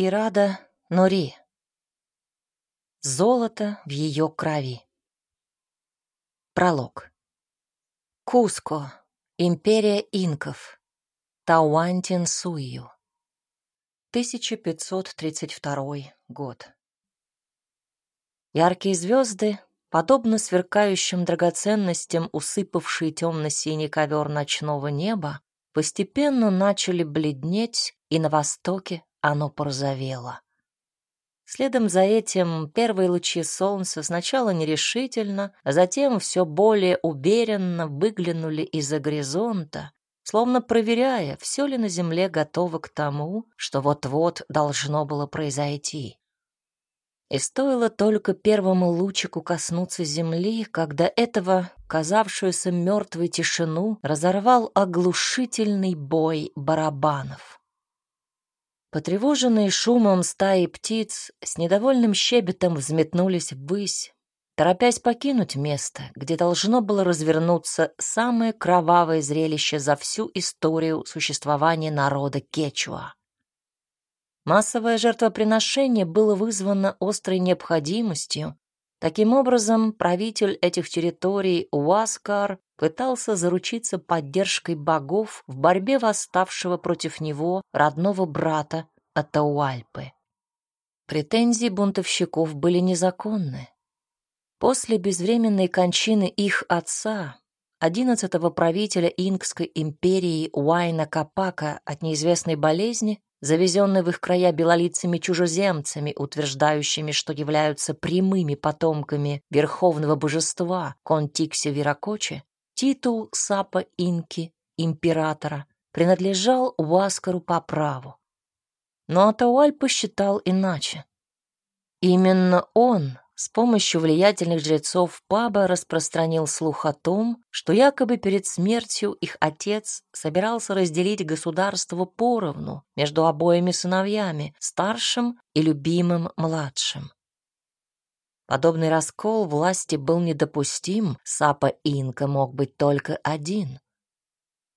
Ирада Нори. Золото в ее крови. Пролог. Куско. Империя инков. Тауантин Суию. 1532 год. Яркие звезды, подобно сверкающим драгоценностям, усыпавшие темно-синий ковер ночного неба, постепенно начали бледнеть, и на востоке оно порозовело. Следом за этим первые лучи солнца сначала нерешительно, а затем все более уверенно выглянули из-за горизонта, словно проверяя, все ли на земле готово к тому, что вот-вот должно было произойти. И стоило только первому лучику коснуться земли, когда этого, казавшуюся мертвой тишину, разорвал оглушительный бой барабанов. Потревоженные шумом стаи птиц с недовольным щебетом взметнулись ввысь, торопясь покинуть место, где должно было развернуться самое кровавое зрелище за всю историю существования народа Кечуа. Массовое жертвоприношение было вызвано острой необходимостью. Таким образом, правитель этих территорий Уаскар пытался заручиться поддержкой богов в борьбе восставшего против него родного брата Атауальпы. Претензии бунтовщиков были незаконны. После безвременной кончины их отца, одиннадцатого правителя Инкской империи Уайна Капака от неизвестной болезни, завезенной в их края белолицами чужеземцами, утверждающими, что являются прямыми потомками верховного божества Контикси Виракочи, Титул Сапа Инки, императора, принадлежал Уаскару по праву. Но Атауаль посчитал иначе. Именно он с помощью влиятельных жрецов паба распространил слух о том, что якобы перед смертью их отец собирался разделить государство поровну между обоими сыновьями, старшим и любимым младшим. Подобный раскол власти был недопустим, Сапа Инка мог быть только один.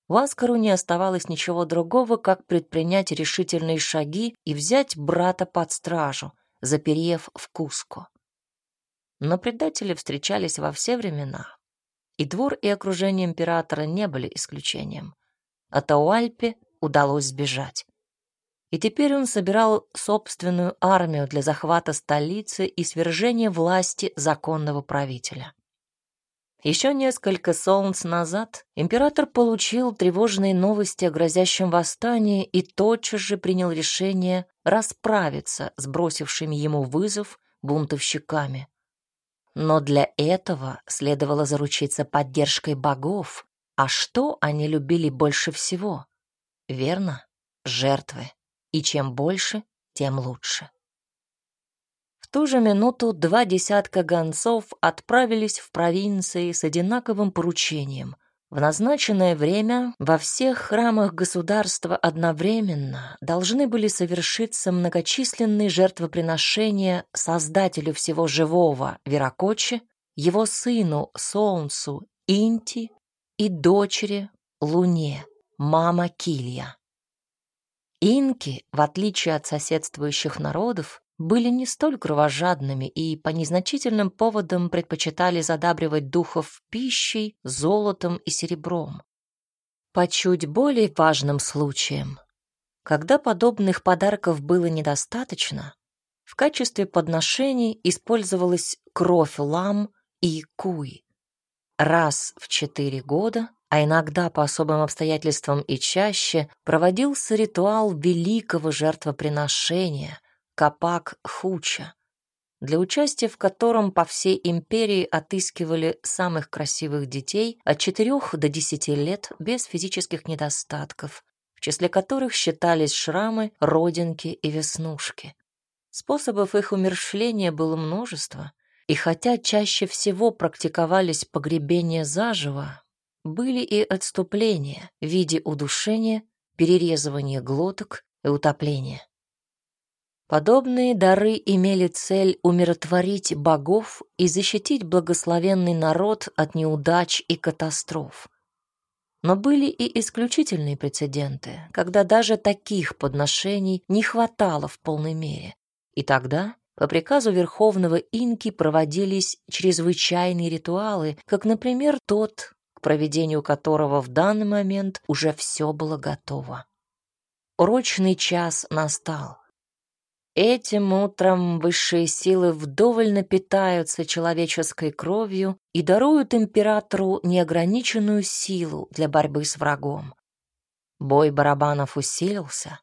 Васкару не оставалось ничего другого, как предпринять решительные шаги и взять брата под стражу, заперев в Куско. Но предатели встречались во все времена, и двор и окружение императора не были исключением. А Тауальпе удалось сбежать и теперь он собирал собственную армию для захвата столицы и свержения власти законного правителя. Еще несколько солнц назад император получил тревожные новости о грозящем восстании и тотчас же принял решение расправиться с бросившими ему вызов бунтовщиками. Но для этого следовало заручиться поддержкой богов. А что они любили больше всего? Верно, жертвы и чем больше, тем лучше. В ту же минуту два десятка гонцов отправились в провинции с одинаковым поручением. В назначенное время во всех храмах государства одновременно должны были совершиться многочисленные жертвоприношения Создателю всего живого Веракочи, его сыну Солнцу Инти и дочери Луне, мама Килья. Инки, в отличие от соседствующих народов, были не столь кровожадными и по незначительным поводам предпочитали задабривать духов пищей, золотом и серебром. По чуть более важным случаям, когда подобных подарков было недостаточно, в качестве подношений использовалась кровь лам и куй. Раз в четыре года а иногда по особым обстоятельствам и чаще проводился ритуал великого жертвоприношения — Капак Хуча, для участия в котором по всей империи отыскивали самых красивых детей от 4 до 10 лет без физических недостатков, в числе которых считались шрамы, родинки и веснушки. Способов их умерщвления было множество, и хотя чаще всего практиковались погребения заживо, были и отступления в виде удушения, перерезывания глоток и утопления. Подобные дары имели цель умиротворить богов и защитить благословенный народ от неудач и катастроф. Но были и исключительные прецеденты, когда даже таких подношений не хватало в полной мере. И тогда по приказу Верховного Инки проводились чрезвычайные ритуалы, как, например, тот, проведению которого в данный момент уже все было готово. Урочный час настал. Этим утром высшие силы вдоволь напитаются человеческой кровью и даруют императору неограниченную силу для борьбы с врагом. Бой барабанов усилился.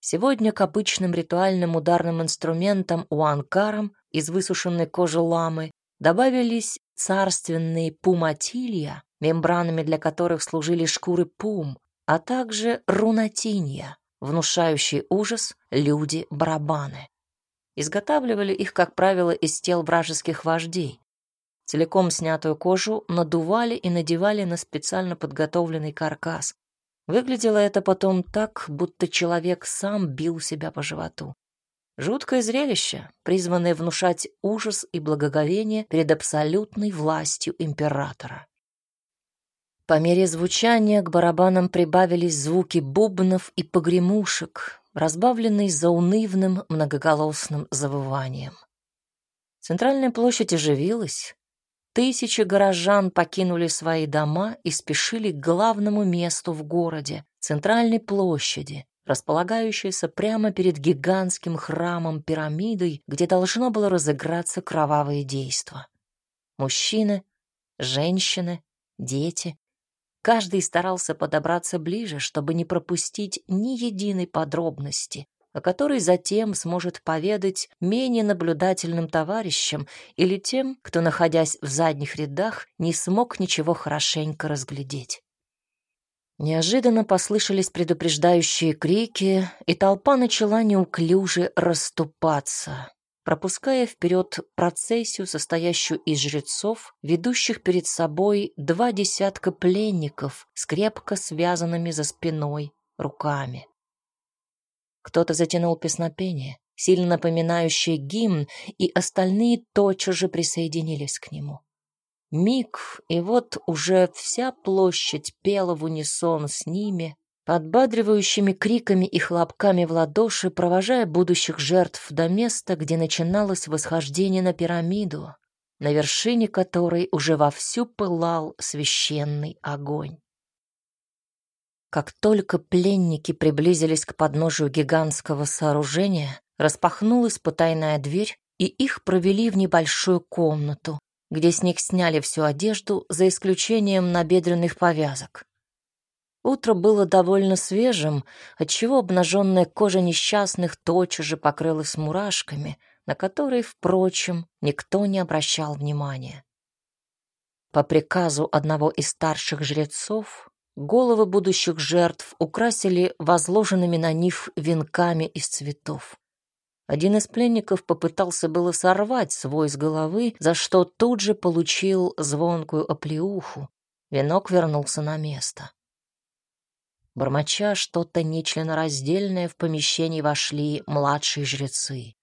Сегодня к обычным ритуальным ударным инструментам уанкарам из высушенной кожи ламы добавились царственные пуматилья, мембранами для которых служили шкуры пум, а также рунатинья, внушающий ужас люди-барабаны. Изготавливали их, как правило, из тел вражеских вождей. Целиком снятую кожу надували и надевали на специально подготовленный каркас. Выглядело это потом так, будто человек сам бил себя по животу. Жуткое зрелище, призванное внушать ужас и благоговение перед абсолютной властью императора. По мере звучания к барабанам прибавились звуки бубнов и погремушек, разбавленные заунывным многоголосным завыванием. Центральная площадь оживилась. Тысячи горожан покинули свои дома и спешили к главному месту в городе, центральной площади, располагающейся прямо перед гигантским храмом пирамидой, где должно было разыграться кровавое действо. Мужчины, женщины, дети Каждый старался подобраться ближе, чтобы не пропустить ни единой подробности, о которой затем сможет поведать менее наблюдательным товарищам или тем, кто, находясь в задних рядах, не смог ничего хорошенько разглядеть. Неожиданно послышались предупреждающие крики, и толпа начала неуклюже расступаться пропуская вперед процессию, состоящую из жрецов, ведущих перед собой два десятка пленников с крепко связанными за спиной руками. Кто-то затянул песнопение, сильно напоминающее гимн, и остальные тотчас же присоединились к нему. Миг, и вот уже вся площадь пела в унисон с ними, подбадривающими криками и хлопками в ладоши, провожая будущих жертв до места, где начиналось восхождение на пирамиду, на вершине которой уже вовсю пылал священный огонь. Как только пленники приблизились к подножию гигантского сооружения, распахнулась потайная дверь, и их провели в небольшую комнату, где с них сняли всю одежду, за исключением набедренных повязок. Утро было довольно свежим, отчего обнаженная кожа несчастных тотчас же покрылась мурашками, на которые, впрочем, никто не обращал внимания. По приказу одного из старших жрецов головы будущих жертв украсили возложенными на них венками из цветов. Один из пленников попытался было сорвать свой с головы, за что тут же получил звонкую оплеуху. Венок вернулся на место. Бормоча что-то нечленораздельное в помещении вошли младшие жрецы.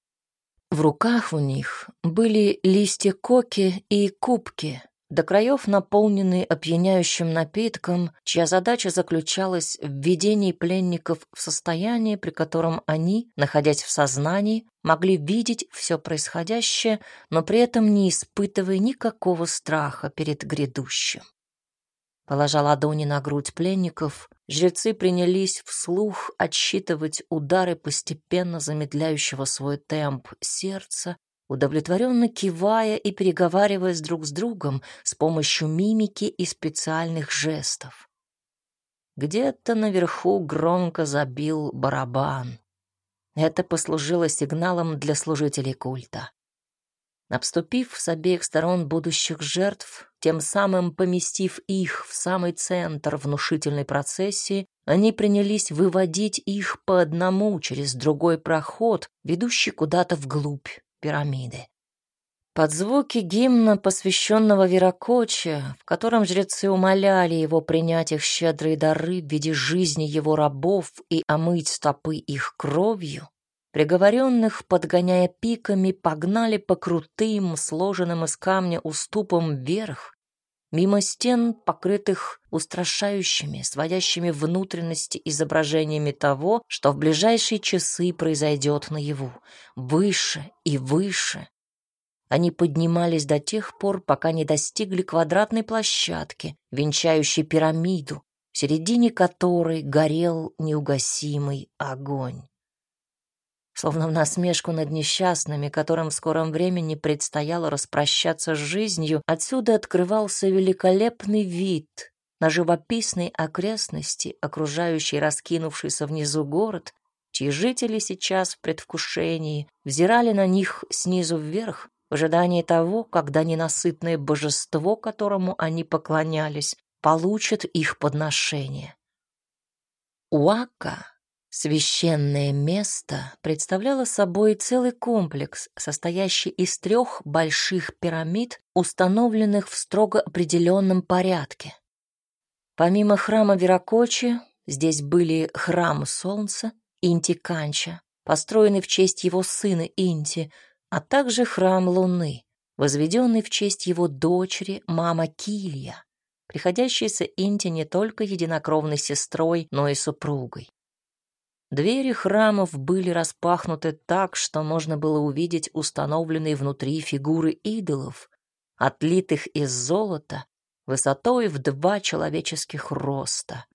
В руках у них были листья коки и кубки, до краев наполненные опьяняющим напитком, чья задача заключалась в введении пленников в состояние, при котором они, находясь в сознании, могли видеть все происходящее, но при этом не испытывая никакого страха перед грядущим. Положа ладони на грудь пленников, жрецы принялись вслух отсчитывать удары постепенно замедляющего свой темп сердца, удовлетворенно кивая и переговариваясь друг с другом с помощью мимики и специальных жестов. Где-то наверху громко забил барабан. Это послужило сигналом для служителей культа. Обступив с обеих сторон будущих жертв, тем самым поместив их в самый центр внушительной процессии, они принялись выводить их по одному через другой проход, ведущий куда-то вглубь пирамиды. Под звуки гимна, посвященного Веракоче, в котором жрецы умоляли его принять их щедрые дары в виде жизни его рабов и омыть стопы их кровью, Приговоренных, подгоняя пиками, погнали по крутым, сложенным из камня уступам вверх, мимо стен, покрытых устрашающими, сводящими внутренности изображениями того, что в ближайшие часы произойдет наяву, выше и выше. Они поднимались до тех пор, пока не достигли квадратной площадки, венчающей пирамиду, в середине которой горел неугасимый огонь. Словно в насмешку над несчастными, которым в скором времени предстояло распрощаться с жизнью, отсюда открывался великолепный вид на живописные окрестности, окружающие раскинувшийся внизу город, чьи жители сейчас в предвкушении взирали на них снизу вверх, в ожидании того, когда ненасытное божество, которому они поклонялись, получит их подношение. Уака, священное место, представляло собой целый комплекс, состоящий из трех больших пирамид, установленных в строго определенном порядке. Помимо храма Веракочи, здесь были храм Солнца, Инти-Канча, построенный в честь его сына Инти, а также храм Луны, возведенный в честь его дочери, мама Килья, приходящейся Инте не только единокровной сестрой, но и супругой. Двери храмов были распахнуты так, что можно было увидеть установленные внутри фигуры идолов, отлитых из золота высотой в два человеческих роста,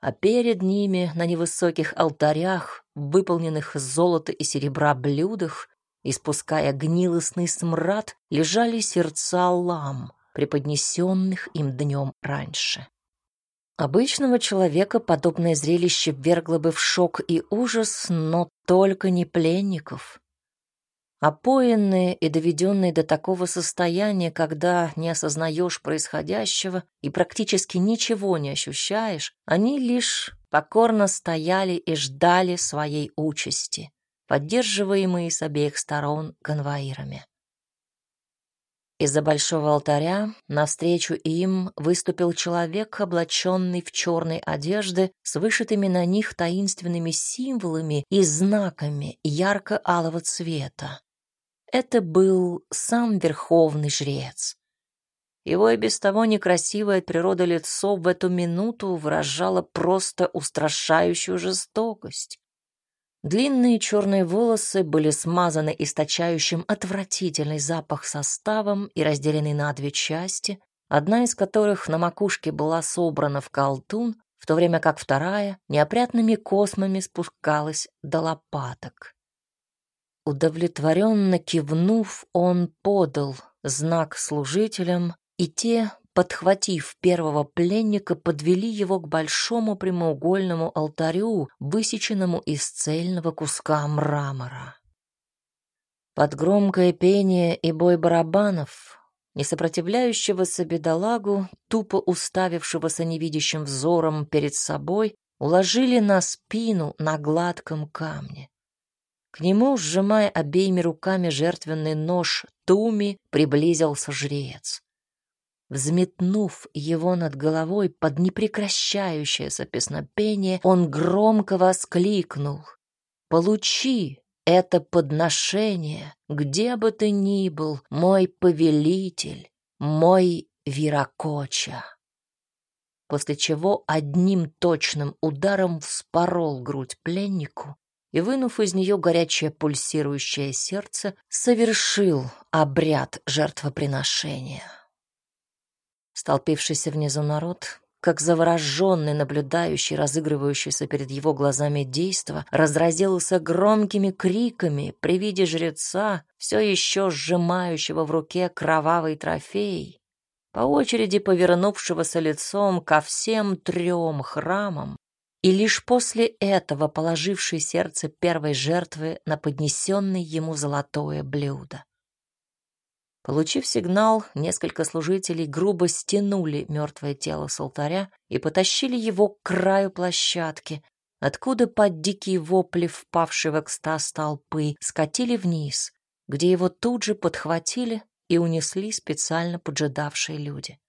а перед ними на невысоких алтарях, выполненных из золота и серебра блюдах, испуская гнилостный смрад, лежали сердца лам, преподнесенных им днем раньше. Обычного человека подобное зрелище ввергло бы в шок и ужас, но только не пленников. Опоенные и доведенные до такого состояния, когда не осознаешь происходящего и практически ничего не ощущаешь, они лишь покорно стояли и ждали своей участи, поддерживаемые с обеих сторон конвоирами. Из-за большого алтаря навстречу им выступил человек, облаченный в черной одежды с вышитыми на них таинственными символами и знаками ярко-алого цвета. Это был сам верховный жрец. Его и без того некрасивое от природы лицо в эту минуту выражало просто устрашающую жестокость. Длинные черные волосы были смазаны источающим отвратительный запах составом и разделены на две части, одна из которых на макушке была собрана в колтун, в то время как вторая неопрятными космами спускалась до лопаток. Удовлетворенно кивнув, он подал знак служителям, и те, подхватив первого пленника, подвели его к большому прямоугольному алтарю, высеченному из цельного куска мрамора. Под громкое пение и бой барабанов, несопротивляющегося бедолагу, тупо уставившегося невидящим взором перед собой, уложили на спину на гладком камне. К нему, сжимая обеими руками жертвенный нож Туми, приблизился жрец. Взметнув его над головой под непрекращающееся песнопение, он громко воскликнул «Получи это подношение, где бы ты ни был, мой повелитель, мой Виракоча!» После чего одним точным ударом вспорол грудь пленнику, и, вынув из нее горячее пульсирующее сердце, совершил обряд жертвоприношения. Столпившийся внизу народ, как завороженный, наблюдающий, разыгрывающийся перед его глазами действо, разразился громкими криками при виде жреца, все еще сжимающего в руке кровавый трофей, по очереди повернувшегося лицом ко всем трем храмам, и лишь после этого положивший сердце первой жертвы на поднесенное ему золотое блюдо. Получив сигнал, несколько служителей грубо стянули мертвое тело с алтаря и потащили его к краю площадки, откуда под дикие вопли впавшей в экстаз толпы скатили вниз, где его тут же подхватили и унесли специально поджидавшие люди.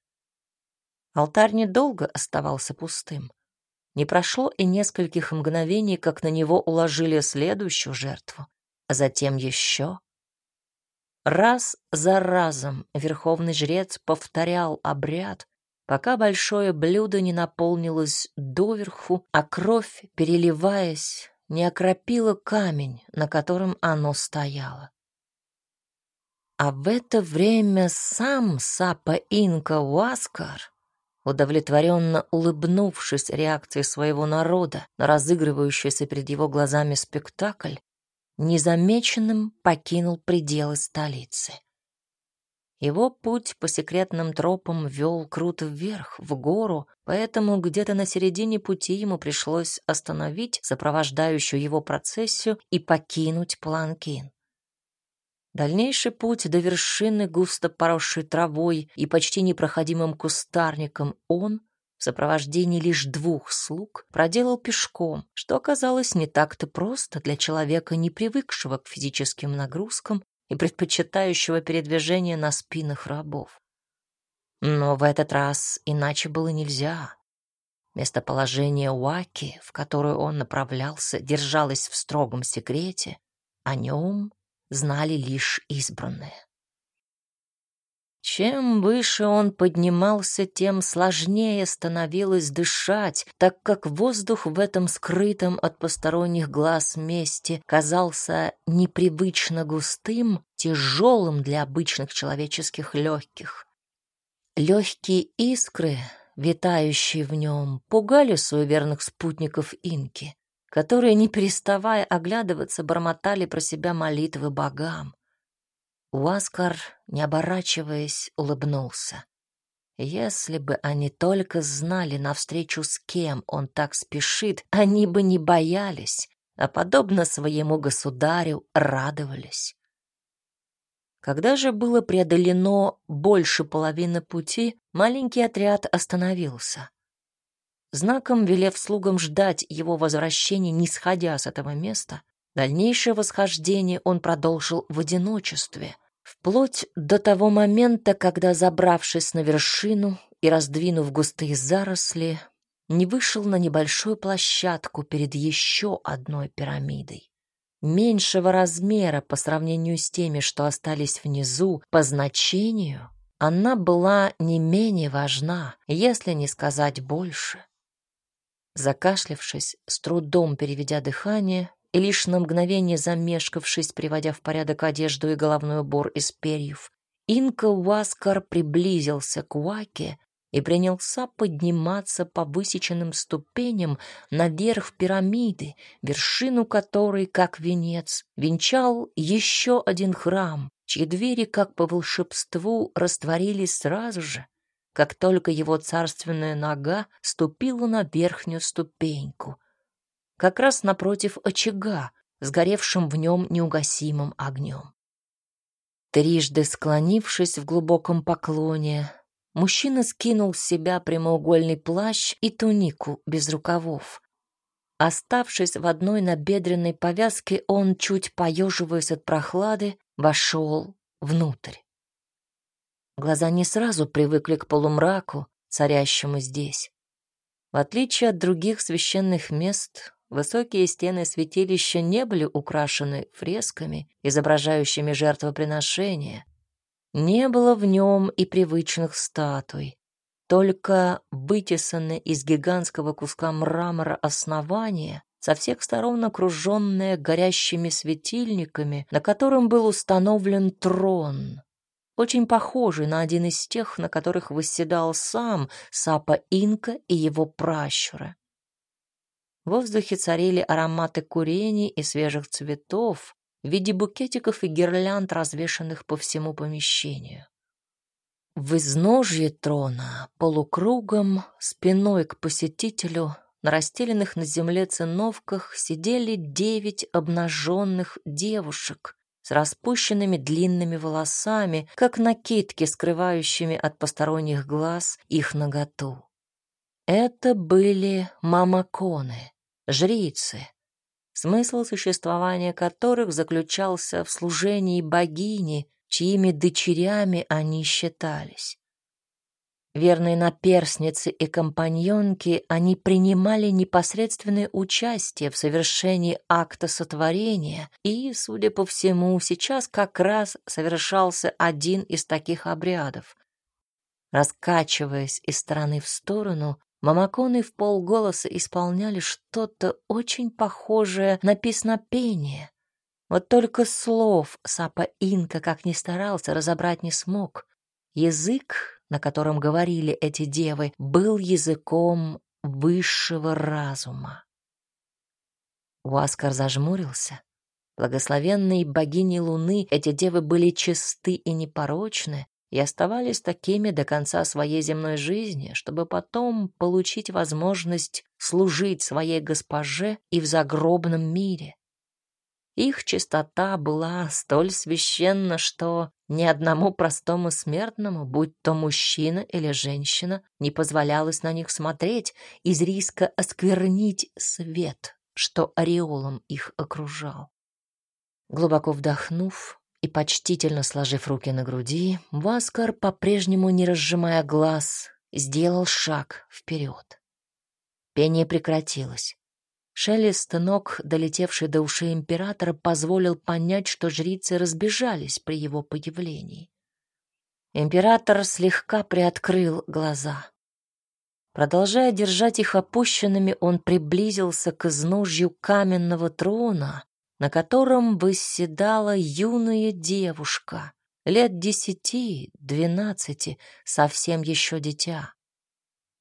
Алтарь недолго оставался пустым. Не прошло и нескольких мгновений, как на него уложили следующую жертву, а затем еще. Раз за разом верховный жрец повторял обряд, пока большое блюдо не наполнилось доверху, а кровь, переливаясь, не окропила камень, на котором оно стояло. А в это время сам Сапа Инка Уаскар, удовлетворенно улыбнувшись реакции своего народа на разыгрывающийся перед его глазами спектакль, незамеченным покинул пределы столицы. Его путь по секретным тропам вел круто вверх, в гору, поэтому где-то на середине пути ему пришлось остановить сопровождающую его процессию и покинуть Паланкин. Дальнейший путь до вершины, густо поросшей травой и почти непроходимым кустарником, он, в сопровождении лишь двух слуг, проделал пешком, что оказалось не так-то просто для человека, не привыкшего к физическим нагрузкам и предпочитающего передвижение на спинах рабов. Но в этот раз иначе было нельзя. Местоположение Уаки, в которое он направлялся, держалось в строгом секрете. О нем знали лишь избранные. Чем выше он поднимался, тем сложнее становилось дышать, так как воздух в этом скрытом от посторонних глаз месте казался непривычно густым, тяжелым для обычных человеческих легких. Легкие искры, витающие в нем, пугали суеверных спутников инки, которые, не переставая оглядываться, бормотали про себя молитвы богам. Уаскар, не оборачиваясь, улыбнулся. Если бы они только знали, навстречу с кем он так спешит, они бы не боялись, а, подобно своему государю, радовались. Когда же было преодолено больше половины пути, маленький отряд остановился. Знаком велев слугам ждать его возвращения, не сходя с этого места, дальнейшее восхождение он продолжил в одиночестве, Вплоть до того момента, когда, забравшись на вершину и раздвинув густые заросли, не вышел на небольшую площадку перед еще одной пирамидой. Меньшего размера по сравнению с теми, что остались внизу, по значению, она была не менее важна, если не сказать больше. Закашлявшись, с трудом переведя дыхание, и лишь на мгновение замешкавшись, приводя в порядок одежду и головной убор из перьев, Инка Уаскар приблизился к Уаке и принялся подниматься по высеченным ступеням наверх пирамиды, вершину которой, как венец, венчал еще один храм, чьи двери, как по волшебству, растворились сразу же, как только его царственная нога ступила на верхнюю ступеньку, как раз напротив очага, сгоревшим в нем неугасимым огнем. Трижды склонившись в глубоком поклоне, мужчина скинул с себя прямоугольный плащ и тунику без рукавов. Оставшись в одной набедренной повязке, он, чуть поеживаясь от прохлады, вошел внутрь. Глаза не сразу привыкли к полумраку, царящему здесь. В отличие от других священных мест, Высокие стены святилища не были украшены фресками, изображающими жертвоприношения. Не было в нем и привычных статуй. Только вытесанное из гигантского куска мрамора основание, со всех сторон окруженное горящими светильниками, на котором был установлен трон, очень похожий на один из тех, на которых восседал сам Сапа Инка и его пращуры. В воздухе царили ароматы курений и свежих цветов в виде букетиков и гирлянд, развешанных по всему помещению. В изножье трона, полукругом, спиной к посетителю, на расстеленных на земле циновках сидели девять обнаженных девушек с распущенными длинными волосами, как накидки, скрывающими от посторонних глаз их наготу. Это были мамаконы, жрицы, смысл существования которых заключался в служении богини, чьими дочерями они считались. Верные наперсницы и компаньонки, они принимали непосредственное участие в совершении акта сотворения, и, судя по всему, сейчас как раз совершался один из таких обрядов. Раскачиваясь из стороны в сторону, мамаконы в полголоса исполняли что-то очень похожее на песнопение. Вот только слов Сапа Инка, как ни старался, разобрать не смог. Язык на котором говорили эти девы, был языком высшего разума. Уаскар зажмурился. Благословенные богини Луны эти девы были чисты и непорочны и оставались такими до конца своей земной жизни, чтобы потом получить возможность служить своей госпоже и в загробном мире. Их чистота была столь священна, что ни одному простому смертному, будь то мужчина или женщина, не позволялось на них смотреть из риска осквернить свет, что ореолом их окружал. Глубоко вдохнув и почтительно сложив руки на груди, Васкар, по-прежнему не разжимая глаз, сделал шаг вперед. Пение прекратилось. Шелест ног, долетевший до ушей императора, позволил понять, что жрицы разбежались при его появлении. Император слегка приоткрыл глаза. Продолжая держать их опущенными, он приблизился к изножью каменного трона, на котором восседала юная девушка, лет десяти-двенадцати, совсем еще дитя.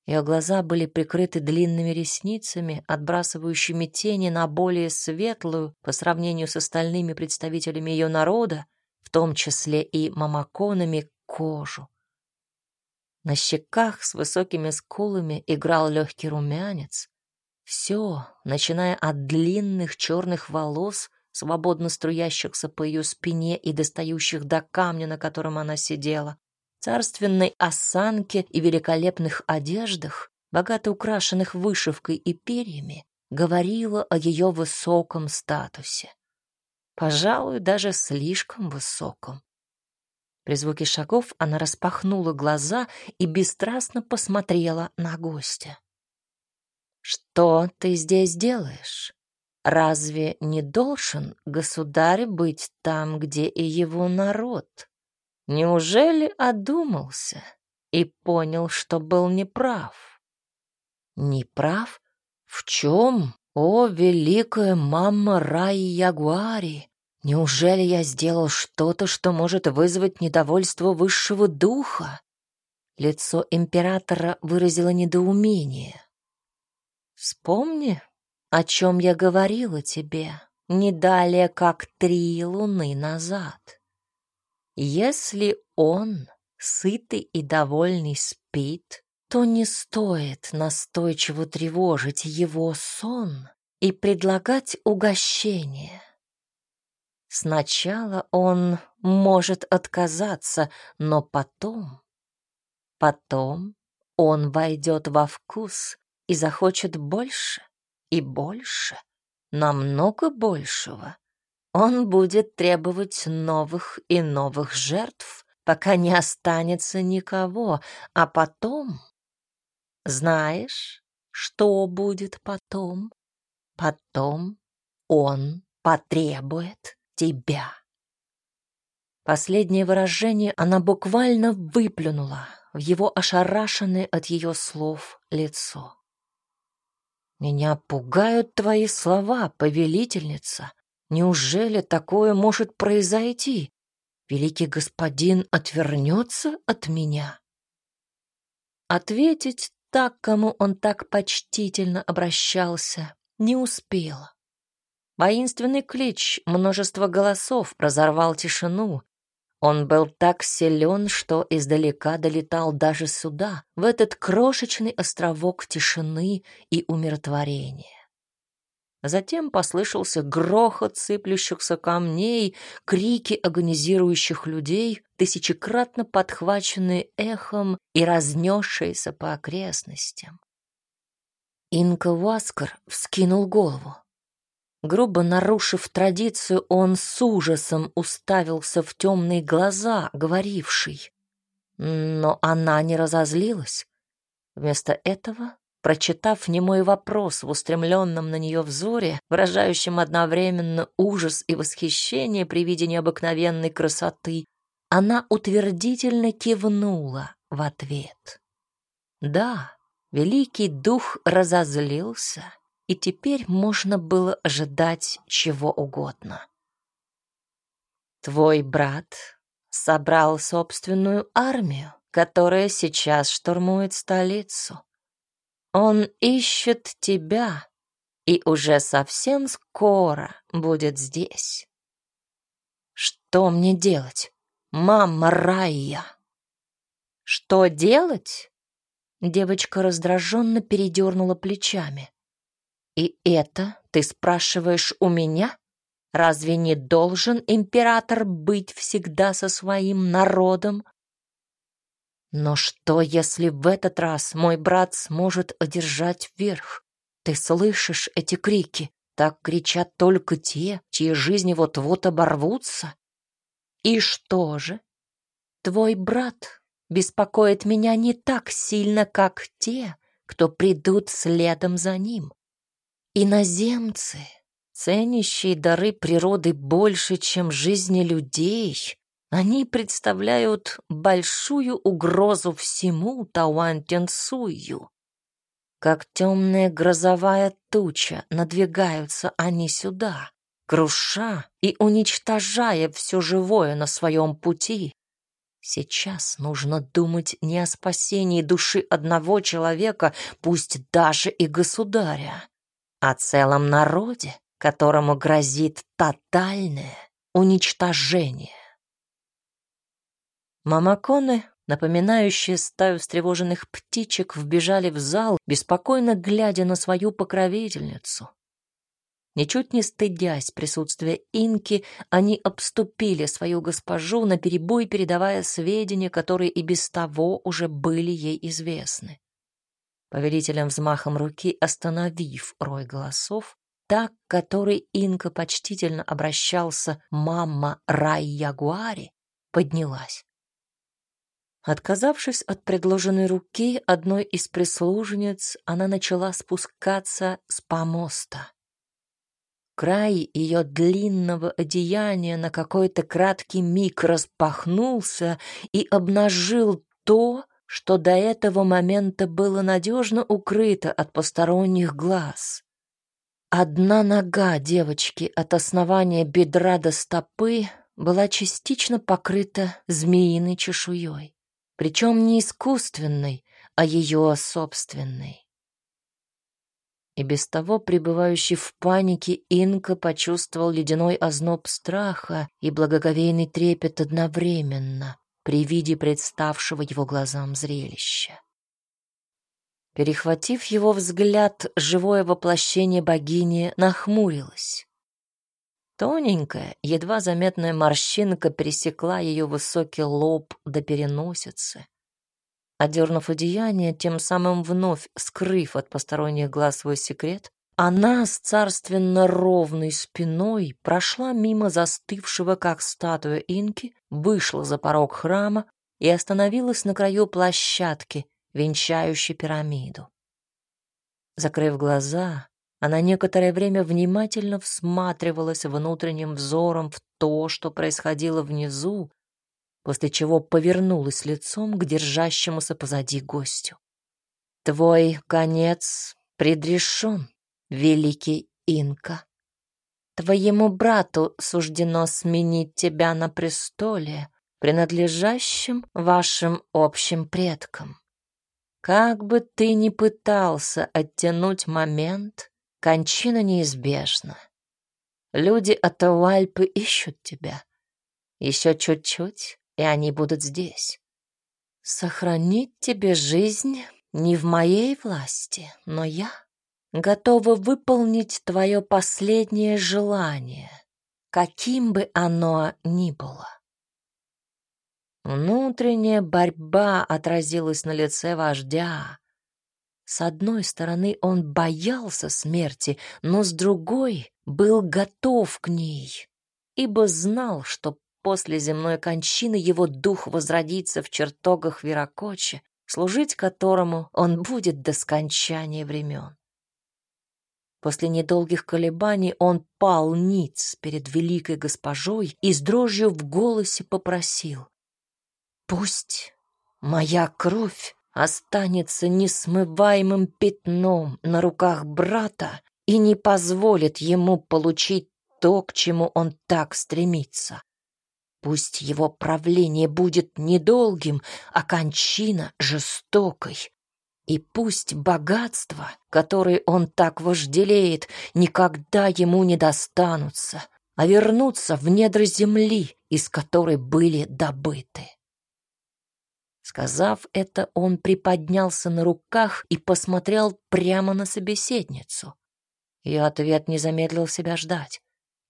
Ее глаза были прикрыты длинными ресницами, отбрасывающими тени на более светлую по сравнению с остальными представителями ее народа, в том числе и мамаконами, кожу. На щеках с высокими скулами играл легкий румянец. Все, начиная от длинных черных волос, свободно струящихся по ее спине и достающих до камня, на котором она сидела, царственной осанке и великолепных одеждах, богато украшенных вышивкой и перьями, говорила о ее высоком статусе. Пожалуй, даже слишком высоком. При звуке шагов она распахнула глаза и бесстрастно посмотрела на гостя. «Что ты здесь делаешь? Разве не должен государь быть там, где и его народ?» Неужели одумался и понял, что был неправ? Неправ? В чем? О, великая мама Раи Ягуари! Неужели я сделал что-то, что может вызвать недовольство высшего духа? Лицо императора выразило недоумение. Вспомни, о чем я говорила тебе не далее, как три луны назад. Если он, сытый и довольный, спит, то не стоит настойчиво тревожить его сон и предлагать угощение. Сначала он может отказаться, но потом... Потом он войдет во вкус и захочет больше и больше, намного большего. Он будет требовать новых и новых жертв, пока не останется никого, а потом... Знаешь, что будет потом? Потом он потребует тебя. Последнее выражение она буквально выплюнула в его ошарашенное от ее слов лицо. «Меня пугают твои слова, повелительница», Неужели такое может произойти? Великий господин отвернется от меня? Ответить так, кому он так почтительно обращался, не успела. Воинственный клич, множество голосов разорвал тишину. Он был так силен, что издалека долетал даже сюда, в этот крошечный островок тишины и умиротворения. Затем послышался грохот сыплющихся камней, крики агонизирующих людей, тысячекратно подхваченные эхом и разнесшиеся по окрестностям. Инка Васкар вскинул голову. Грубо нарушив традицию, он с ужасом уставился в темные глаза, говоривший. Но она не разозлилась. Вместо этого, прочитав немой вопрос в устремленном на нее взоре, выражающем одновременно ужас и восхищение при виде необыкновенной красоты, она утвердительно кивнула в ответ. Да, великий дух разозлился, и теперь можно было ожидать чего угодно. Твой брат собрал собственную армию, которая сейчас штурмует столицу. Он ищет тебя и уже совсем скоро будет здесь. Что мне делать, мама Райя? Что делать? Девочка раздраженно передернула плечами. И это ты спрашиваешь у меня? Разве не должен император быть всегда со своим народом? Но что, если в этот раз мой брат сможет одержать верх? Ты слышишь эти крики? Так кричат только те, чьи жизни вот-вот оборвутся. И что же? Твой брат беспокоит меня не так сильно, как те, кто придут следом за ним. Иноземцы ценящие дары природы больше, чем жизни людей, они представляют большую угрозу всему Тауантенсую. Как темная грозовая туча надвигаются они сюда, круша и уничтожая все живое на своем пути. Сейчас нужно думать не о спасении души одного человека, пусть даже и государя, о целом народе, которому грозит тотальное уничтожение. Мамаконы, напоминающие стаю встревоженных птичек, вбежали в зал, беспокойно глядя на свою покровительницу. Ничуть не стыдясь присутствия инки, они обступили свою госпожу, наперебой передавая сведения, которые и без того уже были ей известны. Повелителем взмахом руки остановив рой голосов, так, который Инка почтительно обращался «мама Рай Ягуари», поднялась. Отказавшись от предложенной руки одной из прислужниц, она начала спускаться с помоста. Край ее длинного одеяния на какой-то краткий миг распахнулся и обнажил то, что до этого момента было надежно укрыто от посторонних глаз. Одна нога девочки от основания бедра до стопы была частично покрыта змеиной чешуей, причем не искусственной, а ее собственной. И без того пребывающий в панике Инка почувствовал ледяной озноб страха и благоговейный трепет одновременно при виде представшего его глазам зрелища. Перехватив его взгляд, живое воплощение богини нахмурилось. Тоненькая, едва заметная морщинка пересекла ее высокий лоб до переносицы. Одернув одеяние, тем самым вновь скрыв от посторонних глаз свой секрет, она с царственно ровной спиной прошла мимо застывшего, как статуя инки, вышла за порог храма и остановилась на краю площадки, венчающий пирамиду. Закрыв глаза, она некоторое время внимательно всматривалась внутренним взором в то, что происходило внизу, после чего повернулась лицом к держащемуся позади гостю. «Твой конец предрешен, великий инка. Твоему брату суждено сменить тебя на престоле, принадлежащем вашим общим предкам. Как бы ты ни пытался оттянуть момент, кончина неизбежна. Люди от Ауальпы ищут тебя. Еще чуть-чуть, и они будут здесь. Сохранить тебе жизнь не в моей власти, но я готова выполнить твое последнее желание, каким бы оно ни было. Внутренняя борьба отразилась на лице вождя. С одной стороны, он боялся смерти, но с другой был готов к ней, ибо знал, что после земной кончины его дух возродится в чертогах Веракочи, служить которому он будет до скончания времен. После недолгих колебаний он пал ниц перед великой госпожой и с дрожью в голосе попросил. «Пусть моя кровь останется несмываемым пятном на руках брата и не позволит ему получить то, к чему он так стремится. Пусть его правление будет недолгим, а кончина жестокой. И пусть богатства, которые он так вожделеет, никогда ему не достанутся, а вернутся в недра земли, из которой были добыты. Сказав это, он приподнялся на руках и посмотрел прямо на собеседницу. И ответ не замедлил себя ждать.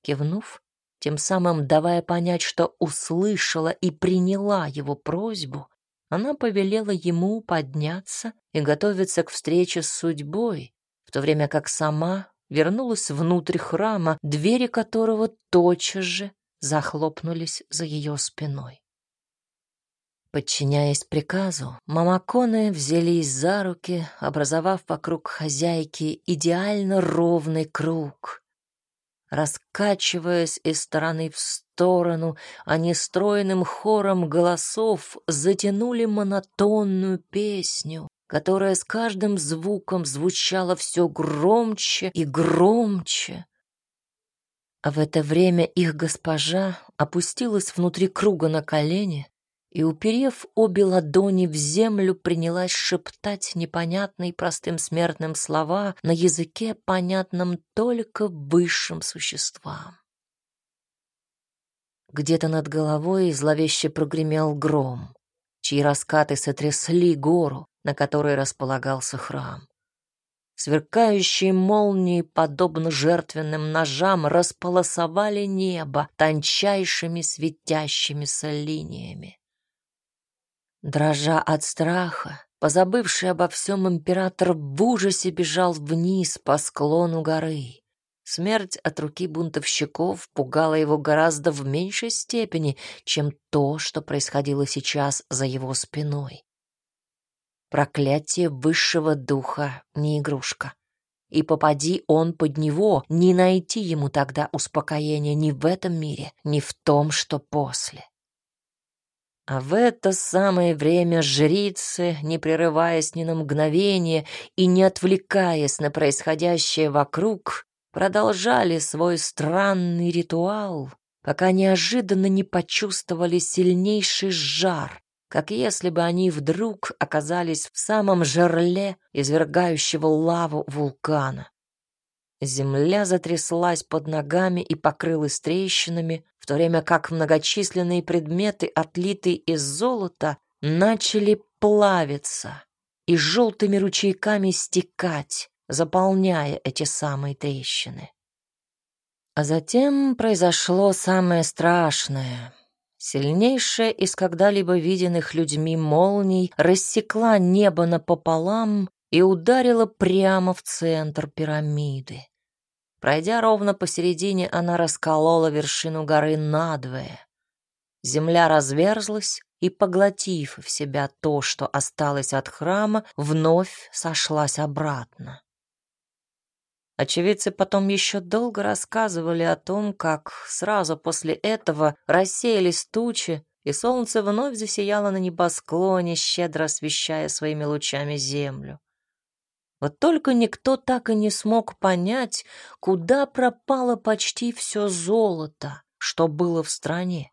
Кивнув, тем самым давая понять, что услышала и приняла его просьбу, она повелела ему подняться и готовиться к встрече с судьбой, в то время как сама вернулась внутрь храма, двери которого тотчас же захлопнулись за ее спиной. Подчиняясь приказу, мамаконы взялись за руки, образовав вокруг хозяйки идеально ровный круг, Раскачиваясь из стороны в сторону, они стройным хором голосов затянули монотонную песню, которая с каждым звуком звучала все громче и громче. А в это время их госпожа опустилась внутри круга на колени и, уперев обе ладони в землю, принялась шептать непонятные простым смертным слова на языке, понятном только высшим существам. Где-то над головой зловеще прогремел гром, чьи раскаты сотрясли гору, на которой располагался храм. Сверкающие молнии, подобно жертвенным ножам, располосовали небо тончайшими светящимися линиями. Дрожа от страха, позабывший обо всем император в ужасе бежал вниз по склону горы. Смерть от руки бунтовщиков пугала его гораздо в меньшей степени, чем то, что происходило сейчас за его спиной. Проклятие высшего духа не игрушка. И попади он под него, не найти ему тогда успокоения ни в этом мире, ни в том, что после. А в это самое время жрицы, не прерываясь ни на мгновение и не отвлекаясь на происходящее вокруг, продолжали свой странный ритуал, пока неожиданно не почувствовали сильнейший жар, как если бы они вдруг оказались в самом жерле извергающего лаву вулкана. Земля затряслась под ногами и покрылась трещинами, в то время как многочисленные предметы, отлитые из золота, начали плавиться и желтыми ручейками стекать, заполняя эти самые трещины. А затем произошло самое страшное. Сильнейшая из когда-либо виденных людьми молний рассекла небо напополам и ударила прямо в центр пирамиды. Пройдя ровно посередине, она расколола вершину горы надвое. Земля разверзлась и, поглотив в себя то, что осталось от храма, вновь сошлась обратно. Очевидцы потом еще долго рассказывали о том, как сразу после этого рассеялись тучи, и солнце вновь засияло на небосклоне, щедро освещая своими лучами землю. Вот только никто так и не смог понять, куда пропало почти все золото, что было в стране.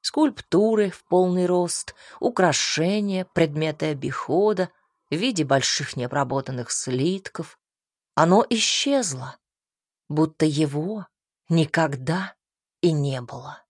Скульптуры в полный рост, украшения, предметы обихода в виде больших необработанных слитков. Оно исчезло, будто его никогда и не было.